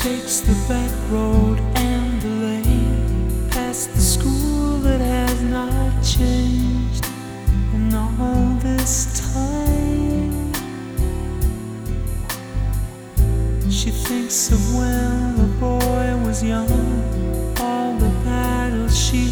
the back road and the lane, past the school that has not changed in all this time. She thinks of when the boy was young, all the battles she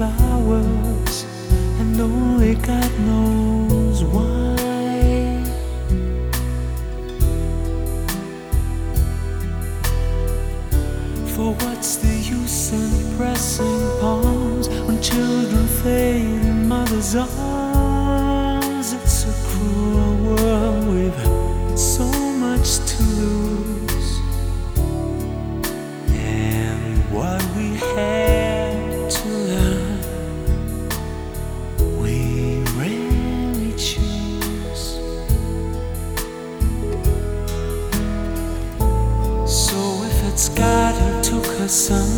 flowers, and only God knows why. For what's the use in pressing palms when children fade in mother's arms? It's a cruel son,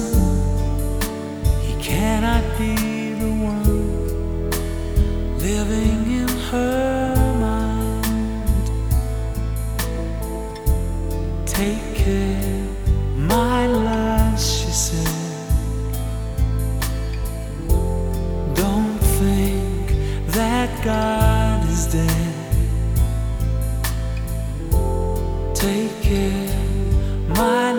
he cannot be the one living in her mind. Take care, my love, she said. Don't think that God is dead. Take care, my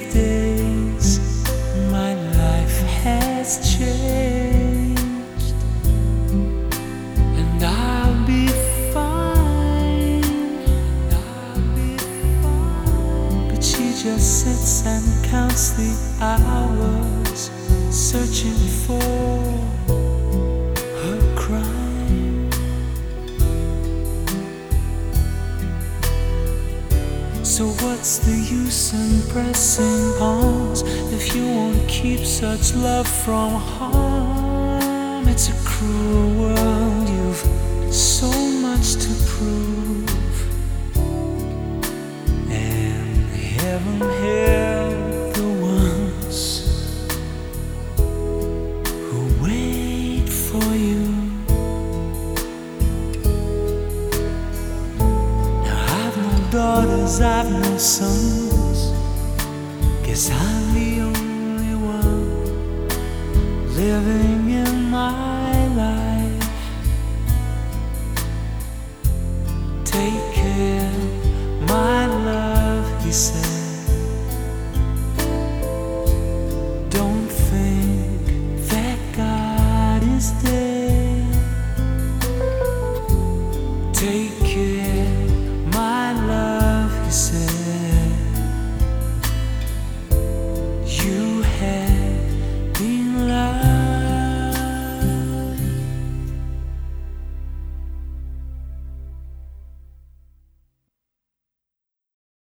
these days, my life has changed, and I'll be fine. I'll be fine. But she just sits and counts the hours, searching for what's the use in pressing pawns if you won't keep such love from harm? It's a cruel world, you've so much to prove. And heaven daughters, I've no sons. Guess I'm the only one living in my life. Take care, my love, he said.